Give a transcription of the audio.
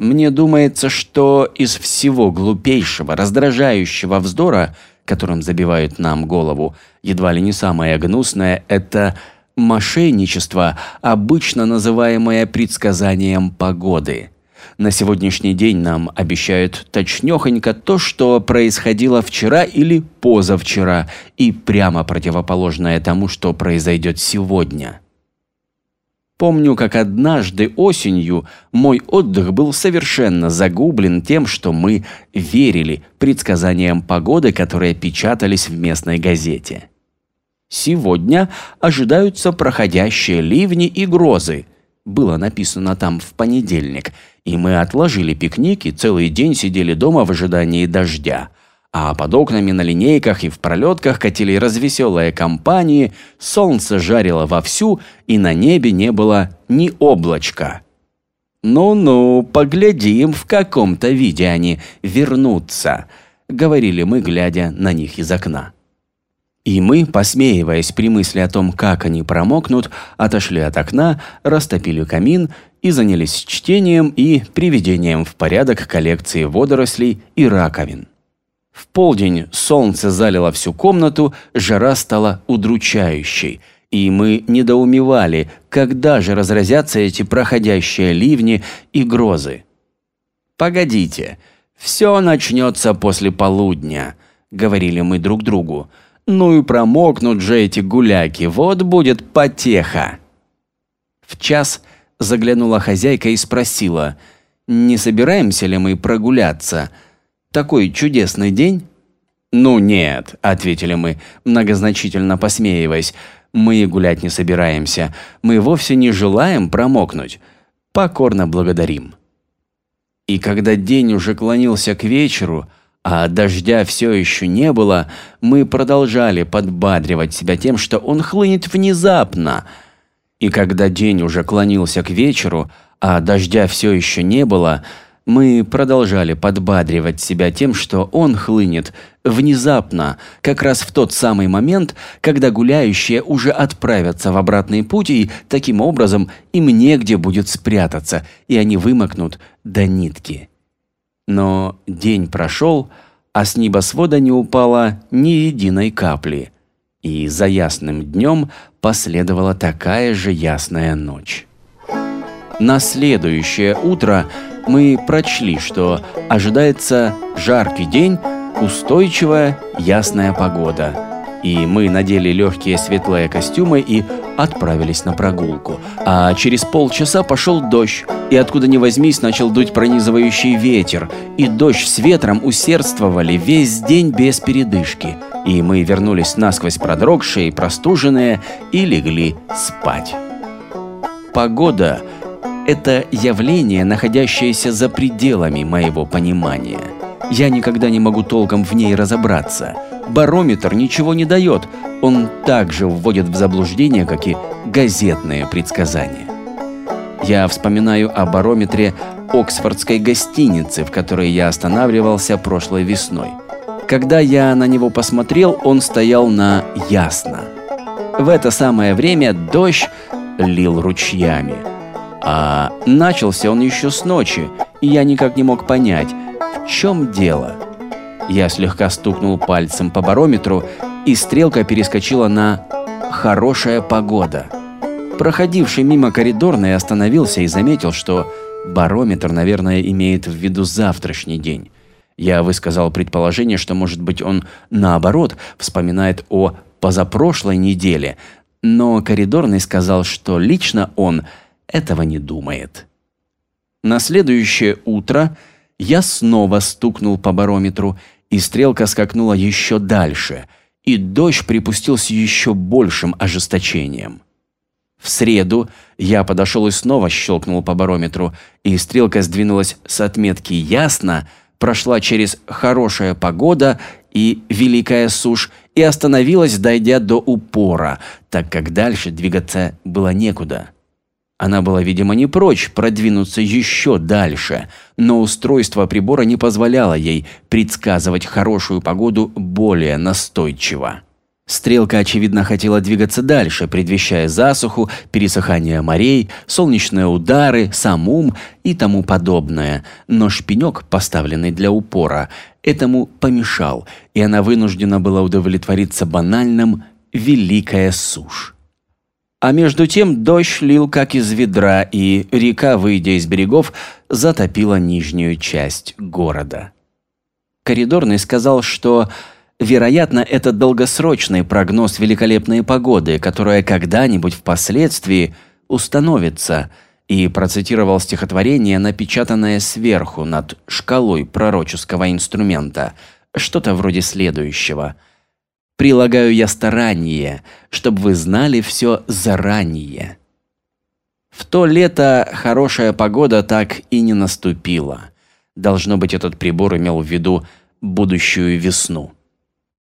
Мне думается, что из всего глупейшего, раздражающего вздора, которым забивают нам голову, едва ли не самое гнусное – это мошенничество, обычно называемое предсказанием погоды. На сегодняшний день нам обещают точнёхонько то, что происходило вчера или позавчера, и прямо противоположное тому, что произойдет сегодня. Помню, как однажды осенью мой отдых был совершенно загублен тем, что мы верили предсказаниям погоды, которые печатались в местной газете. Сегодня ожидаются проходящие ливни и грозы. Было написано там в понедельник, и мы отложили пикник и целый день сидели дома в ожидании дождя – а под окнами на линейках и в пролетках катили развеселые компании, солнце жарило вовсю, и на небе не было ни облачка. «Ну-ну, поглядим, в каком-то виде они вернутся», — говорили мы, глядя на них из окна. И мы, посмеиваясь при мысли о том, как они промокнут, отошли от окна, растопили камин и занялись чтением и приведением в порядок коллекции водорослей и раковин. В полдень солнце залило всю комнату, жара стала удручающей, и мы недоумевали, когда же разразятся эти проходящие ливни и грозы. «Погодите, все начнется после полудня», — говорили мы друг другу. «Ну и промокнут же эти гуляки, вот будет потеха». В час заглянула хозяйка и спросила, не собираемся ли мы прогуляться — такой чудесный день?» «Ну нет», – ответили мы, многозначительно посмеиваясь. «Мы гулять не собираемся. Мы вовсе не желаем промокнуть. Покорно благодарим». И когда день уже клонился к вечеру, а дождя все еще не было, мы продолжали подбадривать себя тем, что он хлынет внезапно. И когда день уже клонился к вечеру, а дождя все еще не было – мы продолжали подбадривать себя тем, что он хлынет внезапно, как раз в тот самый момент, когда гуляющие уже отправятся в обратный путь, и таким образом им негде будет спрятаться, и они вымокнут до нитки. Но день прошел, а с небосвода не упало ни единой капли, и за ясным днем последовала такая же ясная ночь. На следующее утро – мы прочли, что ожидается жаркий день, устойчивая, ясная погода. И мы надели легкие светлые костюмы и отправились на прогулку. А через полчаса пошел дождь, и откуда ни возьмись начал дуть пронизывающий ветер, и дождь с ветром усердствовали весь день без передышки. И мы вернулись насквозь продрогшие, простуженные и легли спать. Погода это явление, находящееся за пределами моего понимания. Я никогда не могу толком в ней разобраться. Барометр ничего не дает, он также вводит в заблуждение, как и газетные предсказания. Я вспоминаю о барометре Оксфордской гостиницы, в которой я останавливался прошлой весной. Когда я на него посмотрел, он стоял на ясно. В это самое время дождь лил ручьями. А начался он еще с ночи, и я никак не мог понять, в чем дело. Я слегка стукнул пальцем по барометру, и стрелка перескочила на «хорошая погода». Проходивший мимо коридорный остановился и заметил, что барометр, наверное, имеет в виду завтрашний день. Я высказал предположение, что, может быть, он, наоборот, вспоминает о позапрошлой неделе, но коридорный сказал, что лично он – этого не думает. На следующее утро я снова стукнул по барометру, и стрелка скакнула еще дальше, и дождь припустил с еще большим ожесточением. В среду я подошел и снова щелкнул по барометру, и стрелка сдвинулась с отметки «ясно», прошла через «хорошая погода» и «великая сушь» и остановилась, дойдя до упора, так как дальше двигаться было некуда. Она была, видимо, не прочь продвинуться еще дальше, но устройство прибора не позволяло ей предсказывать хорошую погоду более настойчиво. Стрелка, очевидно, хотела двигаться дальше, предвещая засуху, пересыхание морей, солнечные удары, самум и тому подобное. Но шпинек, поставленный для упора, этому помешал, и она вынуждена была удовлетвориться банальным «великая сушь». А между тем дождь лил как из ведра, и река, выйдя из берегов, затопила нижнюю часть города. Коридорный сказал, что Вероятно, это долгосрочный прогноз великолепной погоды, которая когда-нибудь впоследствии установится, и процитировал стихотворение, напечатанное сверху над шкалой пророческого инструмента, что-то вроде следующего. «Прилагаю я старание, чтобы вы знали все заранее». В то лето хорошая погода так и не наступила. Должно быть, этот прибор имел в виду будущую весну.